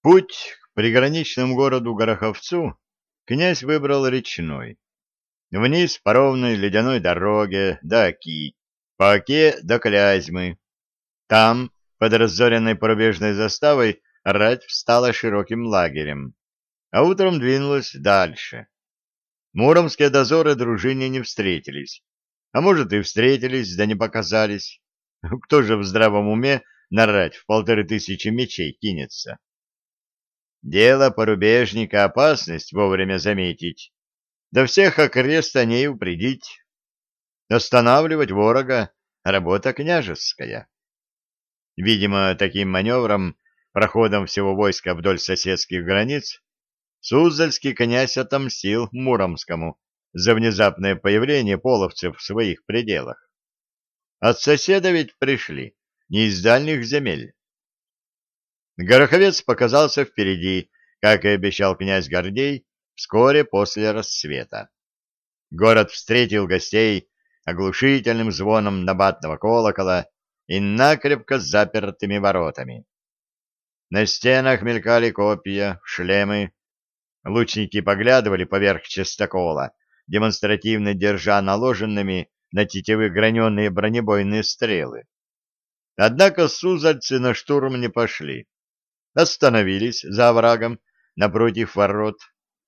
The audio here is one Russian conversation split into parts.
Путь к приграничному городу Гороховцу князь выбрал речной. Вниз по ровной ледяной дороге до Оки, по Оке до Клязьмы. Там, под разоренной порубежной заставой, рать встала широким лагерем, а утром двинулась дальше. Муромские дозоры дружине не встретились, а может и встретились, да не показались. Кто же в здравом уме нарать в полторы тысячи мечей кинется? Дело порубежника — опасность вовремя заметить, да всех окрест о ней упредить. Останавливать ворога — работа княжеская. Видимо, таким маневром, проходом всего войска вдоль соседских границ, Суздальский князь отомстил Муромскому за внезапное появление половцев в своих пределах. От соседа ведь пришли, не из дальних земель. Гороховец показался впереди, как и обещал князь Гордей, вскоре после рассвета. Город встретил гостей оглушительным звоном набатного колокола и накрепко запертыми воротами. На стенах мелькали копья, шлемы. Лучники поглядывали поверх частокола, демонстративно держа наложенными на тетивы граненые бронебойные стрелы. Однако сузальцы на штурм не пошли остановились за оврагом напротив ворот,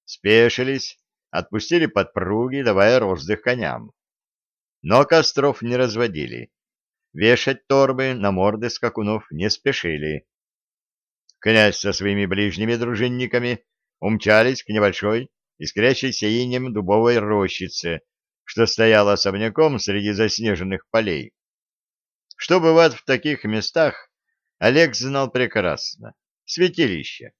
спешились, отпустили подпруги, давая роздых коням. Но костров не разводили. Вешать торбы на морды скакунов не спешили. Князь со своими ближними дружинниками умчались к небольшой, искрящейся инем дубовой рощице, что стояла особняком среди заснеженных полей. Что бывает в таких местах, Олег знал прекрасно святилище.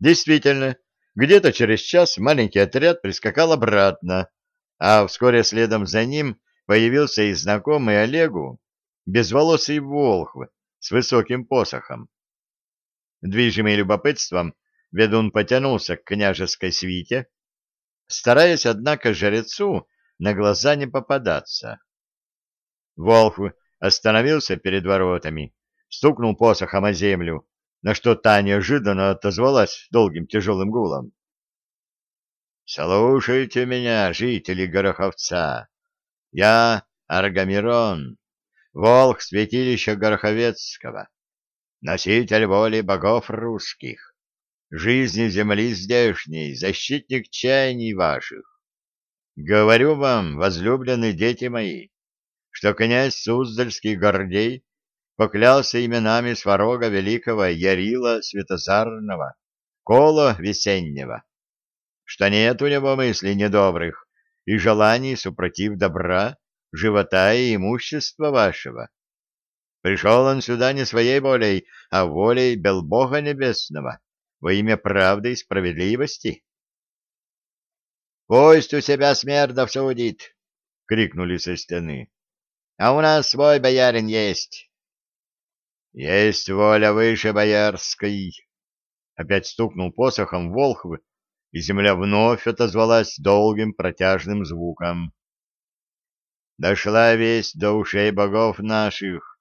Действительно, где-то через час маленький отряд прискакал обратно, а вскоре следом за ним появился и знакомый Олегу безволосый волхв с высоким посохом. Движимый любопытством, ведун потянулся к княжеской свите, стараясь, однако, жрецу на глаза не попадаться. Волхв остановился перед воротами, стукнул посохом о землю, на что та неожиданно отозвалась долгим тяжелым гулом. «Слушайте меня, жители Гороховца! Я Аргамирон, волк святилища Гороховецкого, носитель воли богов русских, жизни земли здешней, защитник чаяний ваших. Говорю вам, возлюбленные дети мои, что князь Суздальский Гордей поклялся именами сварога великого Ярила Светозарного, Кола Весеннего, что нет у него мыслей недобрых и желаний супротив добра, живота и имущества вашего. Пришел он сюда не своей волей, а волей Белбога Небесного, во имя правды и справедливости. — Пусть у себя смердов судит! — крикнули со стены. — А у нас свой боярин есть. Есть воля выше боярской. Опять стукнул посохом волхв, и земля вновь отозвалась долгим протяжным звуком. Дошла весть до ушей богов наших,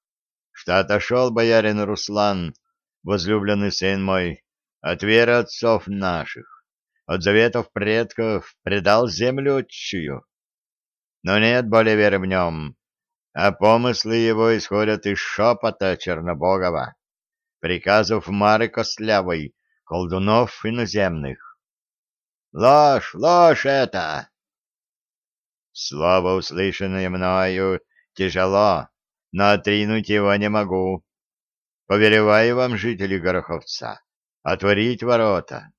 что отошел боярин Руслан, возлюбленный сын мой, от веры отцов наших, от заветов предков предал землю отчую. Но нет более веры в нем, а помыслы его исходят из шепота Чернобогова, приказов Мары Костлявой, колдунов иноземных. Ложь, ложь это! Слово, услышанное мною, тяжело, но отринуть его не могу. Повелеваю вам, жители Гороховца, отворить ворота.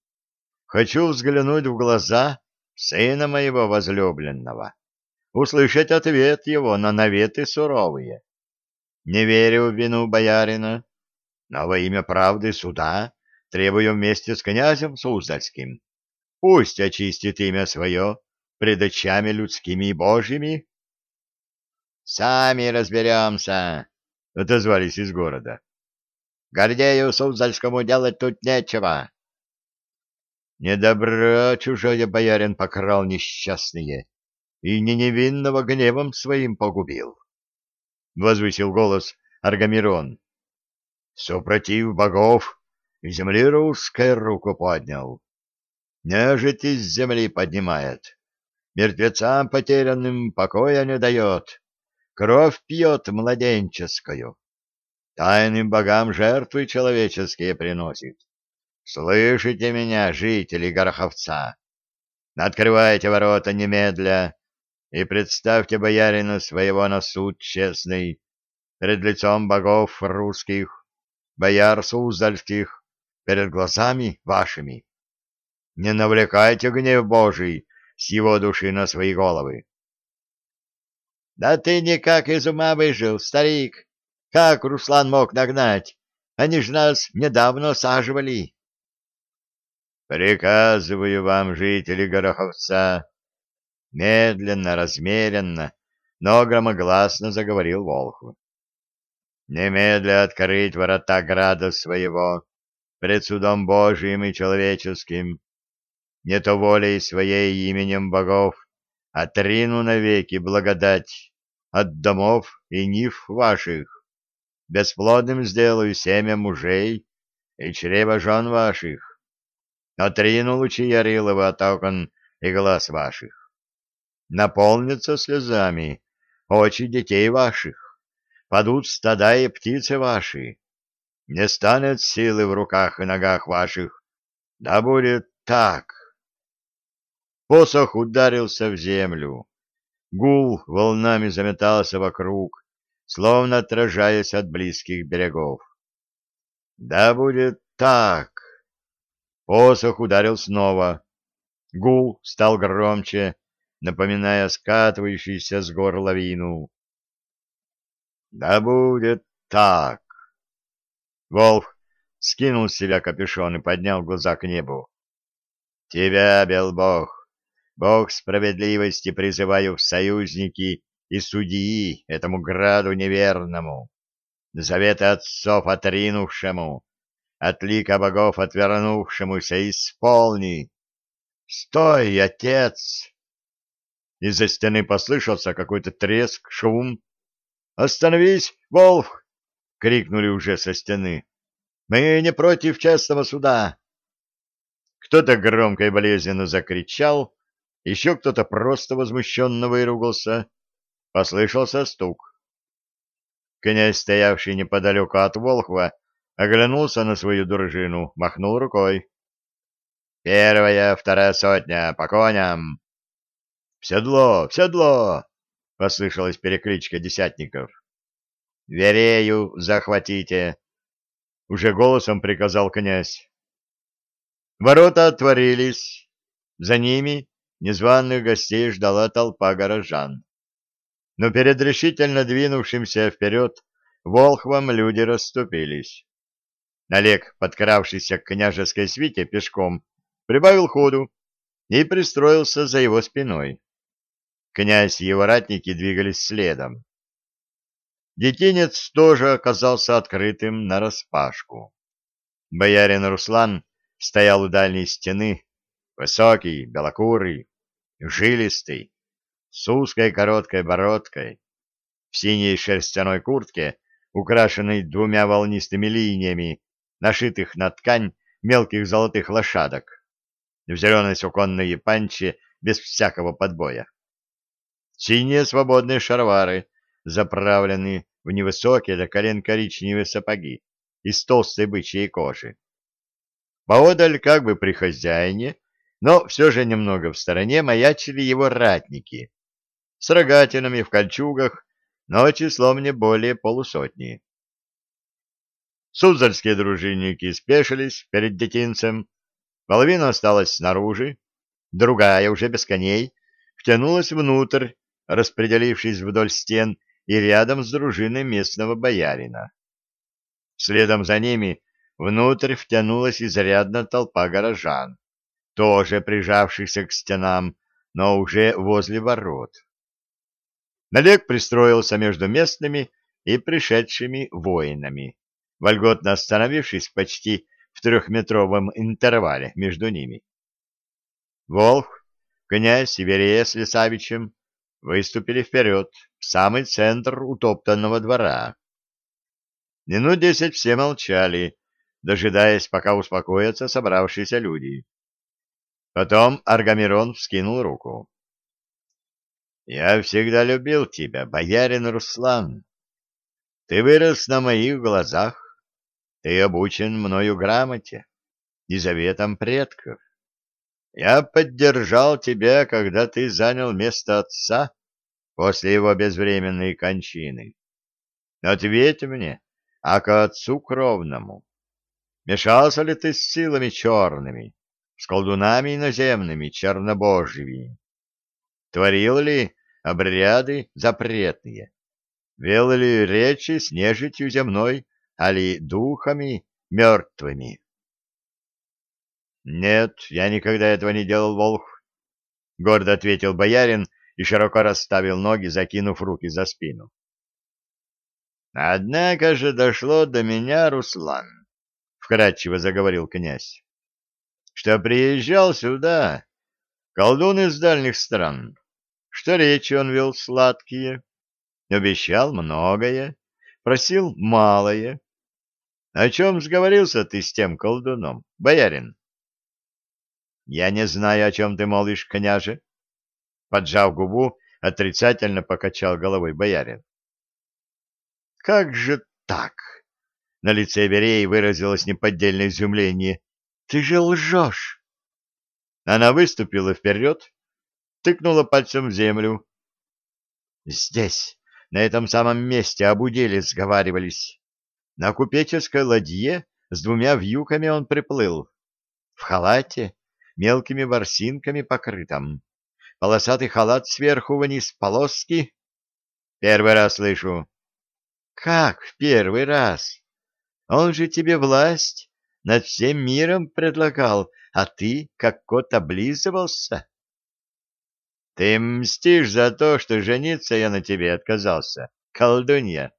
Хочу взглянуть в глаза сына моего возлюбленного услышать ответ его на наветы суровые. Не верю в вину боярина, но во имя правды суда требую вместе с князем Суздальским. Пусть очистит имя свое пред очами людскими и божьими. — Сами разберемся, — отозвались из города. — Гордею Суздальскому делать тут нечего. — Недобро чужое боярин покрал несчастные, и не невинного гневом своим погубил. Возвысил голос Аргамирон. Супротив богов земли русской руку поднял. Нежить из земли поднимает, мертвецам потерянным покоя не дает, кровь пьет младенческую, тайным богам жертвы человеческие приносит. Слышите меня, жители Гороховца? Открывайте ворота немедля и представьте боярина своего на суд честный перед лицом богов русских, бояр суздальских, перед глазами вашими. Не навлекайте гнев Божий с его души на свои головы. — Да ты никак из ума выжил, старик. Как Руслан мог нагнать? Они ж нас недавно саживали. — Приказываю вам, жители Гороховца, медленно, размеренно, но громогласно заговорил Волхв. Немедля открыть ворота града своего пред судом Божиим и человеческим, не то волей своей именем богов, отрину навеки благодать от домов и нив ваших, бесплодным сделаю семя мужей и чрева жен ваших, отрину лучи Ярилова от окон и глаз ваших, наполнятся слезами очи детей ваших, падут стада и птицы ваши, не станет силы в руках и ногах ваших, да будет так. Посох ударился в землю. Гул волнами заметался вокруг, словно отражаясь от близких берегов. Да будет так. Посох ударил снова. Гул стал громче, напоминая скатывающийся с гор лавину. Да будет так. Волк скинул с себя капюшон и поднял глаза к небу. Тебя, Белбог, Бог справедливости призываю в союзники и судьи этому граду неверному, заветы отцов отринувшему, от лика богов отвернувшемуся, исполни. Стой, отец! Из-за стены послышался какой-то треск, шум. «Остановись, Волх!» — крикнули уже со стены. «Мы не против честного суда!» Кто-то громко и болезненно закричал, еще кто-то просто возмущенно выругался. Послышался стук. Князь, стоявший неподалеку от Волхва, оглянулся на свою дружину, махнул рукой. «Первая, вторая сотня, по коням!» «В седло, в седло!» — послышалась перекличка десятников. «Верею захватите!» — уже голосом приказал князь. Ворота отворились. За ними незваных гостей ждала толпа горожан. Но перед решительно двинувшимся вперед волхвом люди расступились. Олег, подкравшийся к княжеской свите пешком, прибавил ходу и пристроился за его спиной. Князь и его ратники двигались следом. Детинец тоже оказался открытым нараспашку. Боярин Руслан стоял у дальней стены, высокий, белокурый, жилистый, с узкой короткой бородкой, в синей шерстяной куртке, украшенной двумя волнистыми линиями, нашитых на ткань мелких золотых лошадок, в зеленой суконной панче без всякого подбоя. Синие свободные шаровары заправлены в невысокие до колен коричневые сапоги из толстой бычьей кожи. Поодаль, как бы при хозяине, но все же немного в стороне маячили его ратники с рогатинами в кольчугах, но числом не более полусотни. Суздальские дружинники спешились перед детинцем, половина осталась снаружи, другая, уже без коней, втянулась внутрь, распределившись вдоль стен и рядом с дружиной местного боярина. Следом за ними внутрь втянулась изрядно толпа горожан тоже прижавшихся к стенам, но уже возле ворот. Налег пристроился между местными и пришедшими воинами, вольготно остановившись почти в трехметровом интервале между ними. Волх, князь Северея с Лисавичем выступили вперед, в самый центр утоптанного двора. Минут десять все молчали, дожидаясь, пока успокоятся собравшиеся люди. Потом Аргамирон вскинул руку. «Я всегда любил тебя, боярин Руслан. Ты вырос на моих глазах, ты обучен мною грамоте и заветам предков. Я поддержал тебя, когда ты занял место отца после его безвременной кончины. Ответь мне, а к отцу кровному, мешался ли ты с силами черными, с колдунами иноземными, чернобожьими? Творил ли обряды запретные? Вел ли речи с нежитью земной, али духами мертвыми? Нет, я никогда этого не делал, Волх, — гордо ответил боярин и широко расставил ноги, закинув руки за спину. Однако же дошло до меня, Руслан, — вкратчиво заговорил князь, — что приезжал сюда колдун из дальних стран, что речи он вел сладкие, обещал многое, просил малое. О чем сговорился ты с тем колдуном, боярин? — Я не знаю, о чем ты молишь, княже. Поджав губу, отрицательно покачал головой боярин. — Как же так? На лице Вереи выразилось неподдельное изумление. — Ты же лжешь! Она выступила вперед, тыкнула пальцем в землю. Здесь, на этом самом месте, об уделе сговаривались. На купеческой ладье с двумя вьюками он приплыл. В халате, мелкими ворсинками покрытом. Полосатый халат сверху вниз, полоски. Первый раз слышу. Как в первый раз? Он же тебе власть над всем миром предлагал, а ты, как кот, облизывался. Ты мстишь за то, что жениться я на тебе отказался, колдунья.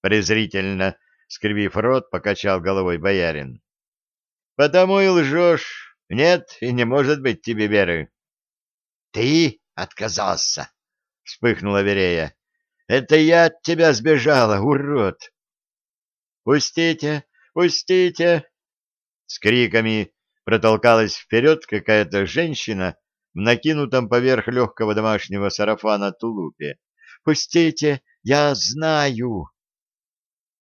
Презрительно, скривив рот, покачал головой боярин. Потому и лжешь. Нет, и не может быть тебе веры. Ты отказался, вспыхнула Верея. Это я от тебя сбежала, урод. Пустите, пустите! С криками протолкалась вперед какая-то женщина в накинутом поверх легкого домашнего сарафана тулупе. «Пустите, я знаю!»